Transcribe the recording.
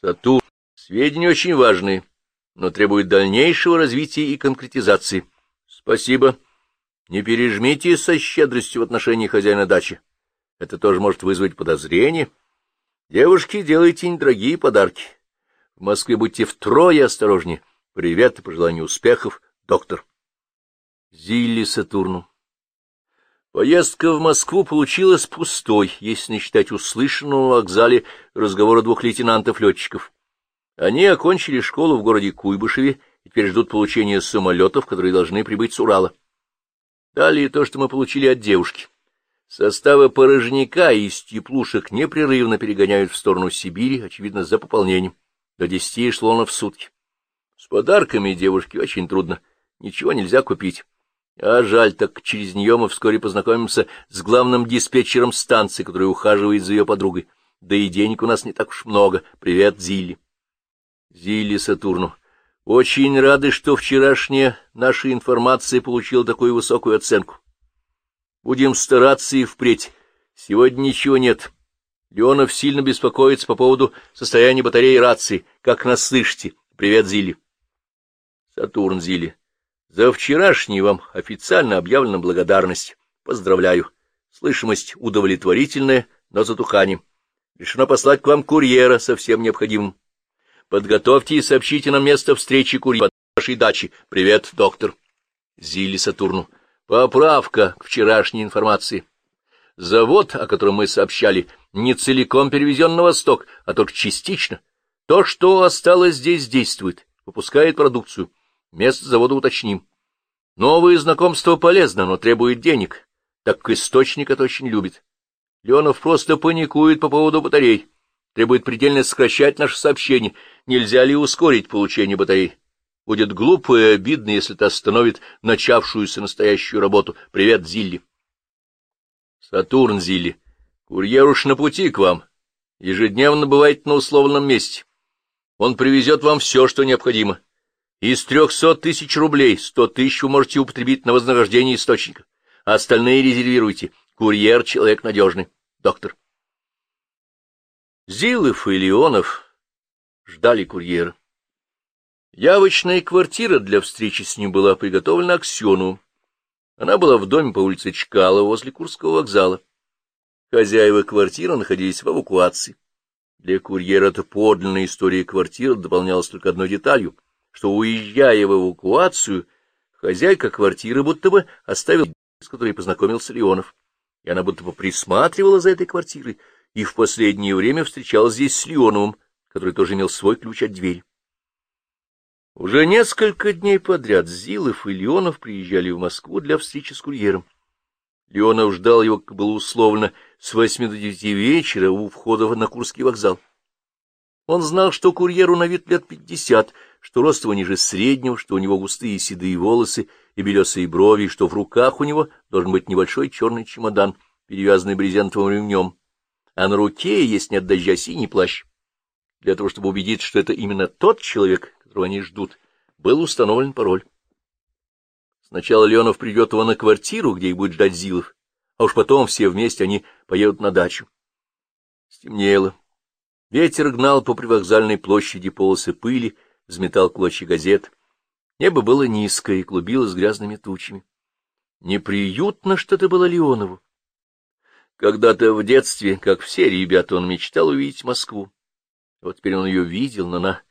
Сатурн. Сведения очень важные, но требуют дальнейшего развития и конкретизации. Спасибо. Не пережмите со щедростью в отношении хозяина дачи. Это тоже может вызвать подозрение. Девушки, делайте недорогие подарки. В Москве будьте втрое осторожнее. Привет и пожелание успехов, доктор. Зилли Сатурну. Поездка в Москву получилась пустой, если не считать услышанного в вокзале разговора двух лейтенантов-летчиков. Они окончили школу в городе Куйбышеве и теперь ждут получения самолетов, которые должны прибыть с Урала. Далее то, что мы получили от девушки. Составы порожняка из теплушек непрерывно перегоняют в сторону Сибири, очевидно, за пополнением, до десяти эшелонов в сутки. С подарками девушке очень трудно, ничего нельзя купить. А жаль, так через нее мы вскоре познакомимся с главным диспетчером станции, который ухаживает за ее подругой. Да и денег у нас не так уж много. Привет, Зилли. Зилли Сатурну. Очень рады, что вчерашняя наша информация получила такую высокую оценку. Будем стараться и впредь. Сегодня ничего нет. Леонов сильно беспокоится по поводу состояния батареи рации. Как нас слышите? Привет, Зилли. Сатурн Зилли. За вчерашний вам официально объявлена благодарность. Поздравляю. Слышимость удовлетворительная, но затуханием. Решено послать к вам курьера со всем необходимым. Подготовьте и сообщите нам место встречи курьера вашей дачи. Привет, доктор. Зилли Сатурну. Поправка к вчерашней информации. Завод, о котором мы сообщали, не целиком перевезен на восток, а только частично. То, что осталось здесь, действует, выпускает продукцию. Место завода уточним. Новые знакомства полезно, но требует денег, так как источник это очень любит. Леонов просто паникует по поводу батарей, требует предельно сокращать наше сообщение. Нельзя ли ускорить получение батарей? Будет глупо и обидно, если это остановит начавшуюся настоящую работу. Привет, Зилли. Сатурн Зилли. Курьер уж на пути к вам. Ежедневно бывает на условном месте. Он привезет вам все, что необходимо. Из трехсот тысяч рублей сто тысяч вы можете употребить на вознаграждение источника, остальные резервируйте. Курьер — человек надежный. Доктор. Зилов и Леонов ждали курьера. Явочная квартира для встречи с ним была приготовлена Аксену. Она была в доме по улице Чкалова возле Курского вокзала. Хозяева квартиры находились в эвакуации. Для курьера это подлинная история квартиры дополнялась только одной деталью — что, уезжая в эвакуацию, хозяйка квартиры будто бы оставила, с которой познакомился Леонов, и она будто бы присматривала за этой квартирой, и в последнее время встречалась здесь с Леоновым, который тоже имел свой ключ от двери. Уже несколько дней подряд Зилов и Леонов приезжали в Москву для встречи с курьером. Леонов ждал его, как было условно, с восьми до девяти вечера у входа на Курский вокзал. Он знал, что курьеру на вид лет пятьдесят, что рост его ниже среднего, что у него густые седые волосы и белесые брови, что в руках у него должен быть небольшой черный чемодан, перевязанный брезентовым ремнем, а на руке есть не от дождя синий плащ. Для того, чтобы убедиться, что это именно тот человек, которого они ждут, был установлен пароль. Сначала Леонов придет его на квартиру, где их будет ждать Зилов, а уж потом все вместе они поедут на дачу. Стемнело. Ветер гнал по привокзальной площади полосы пыли, взметал клочья газет. Небо было низкое и клубилось грязными тучами. Неприютно что-то было Леонову. Когда-то в детстве, как все ребята, он мечтал увидеть Москву. Вот теперь он ее видел, но она